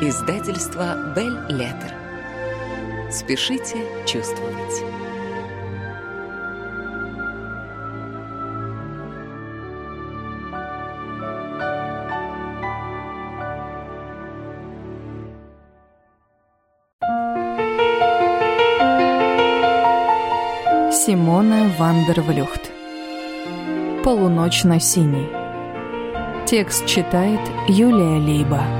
Издательство «Бель Леттер». Спешите чувствовать. Симона Вандервлюхт Полуночно-синий Текст читает Юлия Лейба